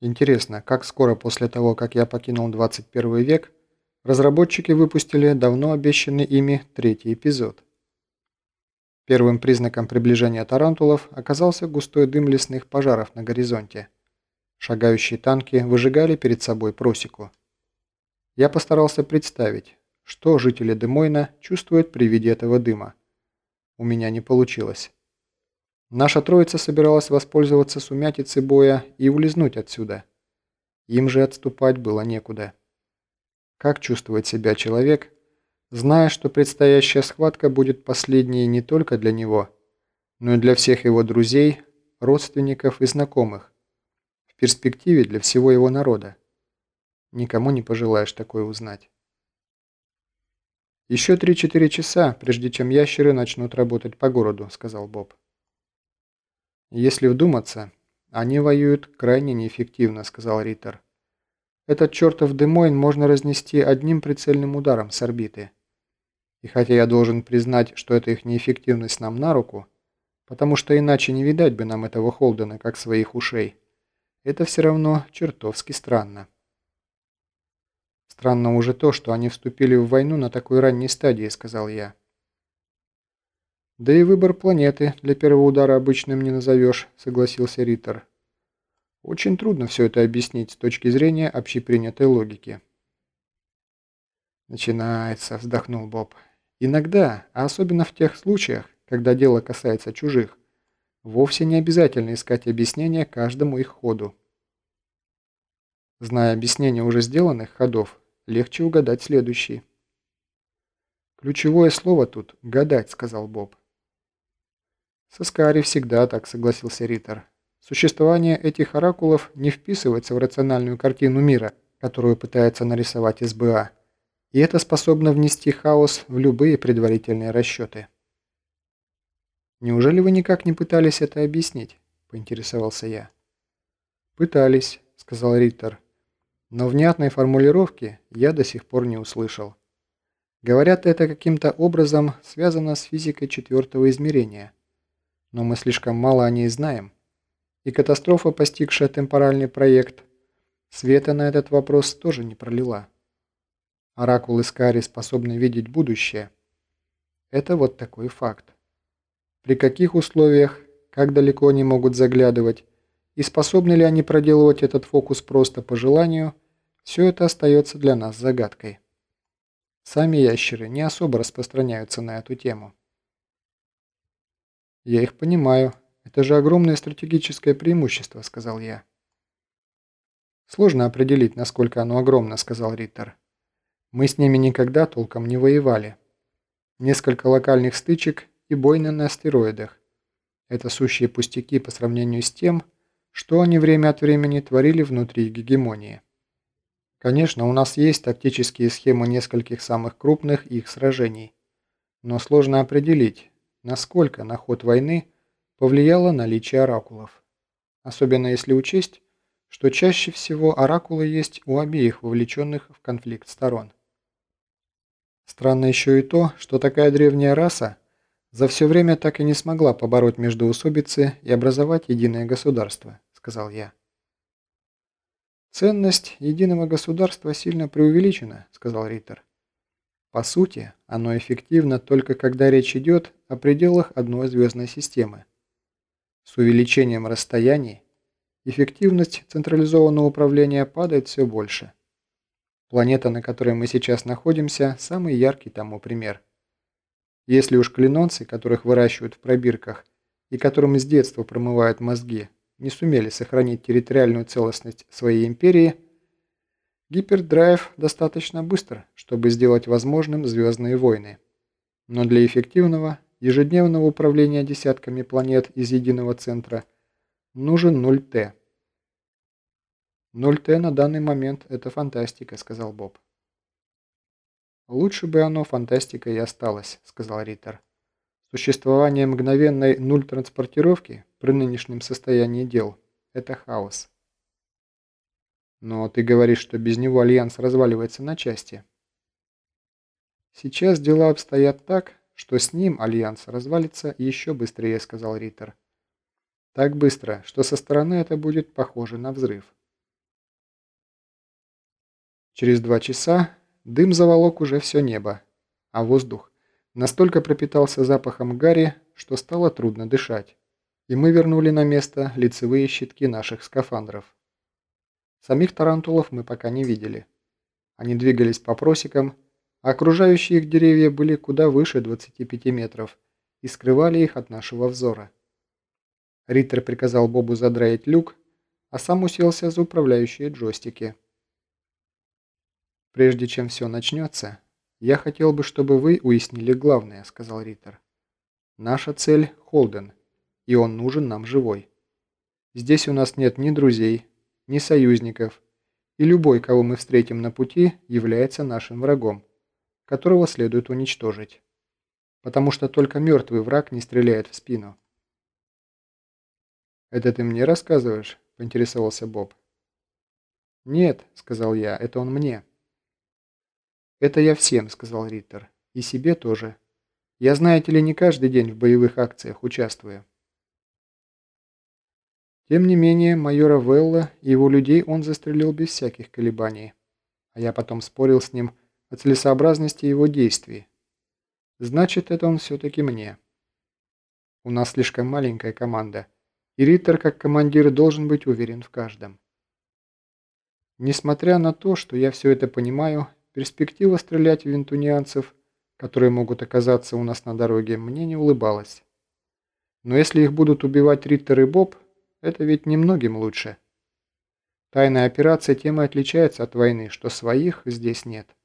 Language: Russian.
Интересно, как скоро после того, как я покинул 21 век, разработчики выпустили давно обещанный ими третий эпизод. Первым признаком приближения тарантулов оказался густой дым лесных пожаров на горизонте. Шагающие танки выжигали перед собой просеку. Я постарался представить, что жители Демойна чувствуют при виде этого дыма. У меня не получилось. Наша троица собиралась воспользоваться сумятицей боя и улизнуть отсюда. Им же отступать было некуда. Как чувствует себя человек, зная, что предстоящая схватка будет последней не только для него, но и для всех его друзей, родственников и знакомых, в перспективе для всего его народа. Никому не пожелаешь такое узнать. «Еще 3-4 часа, прежде чем ящеры начнут работать по городу», — сказал Боб. «Если вдуматься, они воюют крайне неэффективно», — сказал Риттер. «Этот чертов Демойн можно разнести одним прицельным ударом с орбиты. И хотя я должен признать, что эта их неэффективность нам на руку, потому что иначе не видать бы нам этого Холдена как своих ушей, это все равно чертовски странно». «Странно уже то, что они вступили в войну на такой ранней стадии», — сказал я. «Да и выбор планеты для первого удара обычным не назовешь», — согласился Риттер. «Очень трудно все это объяснить с точки зрения общепринятой логики». «Начинается», — вздохнул Боб. «Иногда, а особенно в тех случаях, когда дело касается чужих, вовсе не обязательно искать объяснение каждому их ходу. Зная объяснение уже сделанных ходов, легче угадать следующий». «Ключевое слово тут — гадать», — сказал Боб. «С Искари всегда так», — согласился Риттер. «Существование этих оракулов не вписывается в рациональную картину мира, которую пытается нарисовать СБА, и это способно внести хаос в любые предварительные расчеты». «Неужели вы никак не пытались это объяснить?» – поинтересовался я. «Пытались», – сказал Риттер. «Но внятной формулировки я до сих пор не услышал. Говорят, это каким-то образом связано с физикой четвертого измерения» но мы слишком мало о ней знаем. И катастрофа, постигшая темпоральный проект, света на этот вопрос тоже не пролила. Оракул Искари способны видеть будущее. Это вот такой факт. При каких условиях, как далеко они могут заглядывать, и способны ли они проделывать этот фокус просто по желанию, все это остается для нас загадкой. Сами ящеры не особо распространяются на эту тему. «Я их понимаю. Это же огромное стратегическое преимущество», — сказал я. «Сложно определить, насколько оно огромно», — сказал Риттер. «Мы с ними никогда толком не воевали. Несколько локальных стычек и бойны на астероидах. Это сущие пустяки по сравнению с тем, что они время от времени творили внутри гегемонии. Конечно, у нас есть тактические схемы нескольких самых крупных их сражений, но сложно определить, насколько на ход войны повлияло наличие оракулов. Особенно если учесть, что чаще всего оракулы есть у обеих вовлеченных в конфликт сторон. Странно еще и то, что такая древняя раса за все время так и не смогла побороть междоусобицы и образовать единое государство, сказал я. «Ценность единого государства сильно преувеличена», — сказал Риттер. По сути, оно эффективно только когда речь идет о пределах одной звездной системы. С увеличением расстояний эффективность централизованного управления падает все больше. Планета, на которой мы сейчас находимся, самый яркий тому пример. Если уж клинонцы, которых выращивают в пробирках и которым с детства промывают мозги, не сумели сохранить территориальную целостность своей империи – Гипердрайв достаточно быстр, чтобы сделать возможным звездные войны. Но для эффективного, ежедневного управления десятками планет из единого центра нужен 0Т. 0Т на данный момент – это фантастика, сказал Боб. «Лучше бы оно фантастикой и осталось», – сказал Риттер. «Существование мгновенной нуль-транспортировки при нынешнем состоянии дел – это хаос». Но ты говоришь, что без него Альянс разваливается на части. Сейчас дела обстоят так, что с ним Альянс развалится еще быстрее, сказал Риттер. Так быстро, что со стороны это будет похоже на взрыв. Через два часа дым заволок уже все небо, а воздух настолько пропитался запахом гари, что стало трудно дышать, и мы вернули на место лицевые щитки наших скафандров. Самих тарантулов мы пока не видели. Они двигались по просекам, а окружающие их деревья были куда выше 25 метров и скрывали их от нашего взора. Риттер приказал Бобу задраить люк, а сам уселся за управляющие джойстики. «Прежде чем все начнется, я хотел бы, чтобы вы уяснили главное», — сказал Риттер. «Наша цель — Холден, и он нужен нам живой. Здесь у нас нет ни друзей, ни союзников, и любой, кого мы встретим на пути, является нашим врагом, которого следует уничтожить. Потому что только мертвый враг не стреляет в спину». «Это ты мне рассказываешь?» – поинтересовался Боб. «Нет», – сказал я, – «это он мне». «Это я всем», – сказал Риттер. «И себе тоже. Я, знаете ли, не каждый день в боевых акциях участвую». Тем не менее, майора Велла и его людей он застрелил без всяких колебаний. А я потом спорил с ним о целесообразности его действий. Значит, это он все-таки мне. У нас слишком маленькая команда – и Риттер как командир должен быть уверен в каждом. Несмотря на то, что я все это понимаю, перспектива стрелять в винтунианцев, которые могут оказаться у нас на дороге, мне не улыбалась. Но если их будут убивать Риттер и Боб, это ведь немногим лучше. Тайная операция тем и отличается от войны, что своих здесь нет.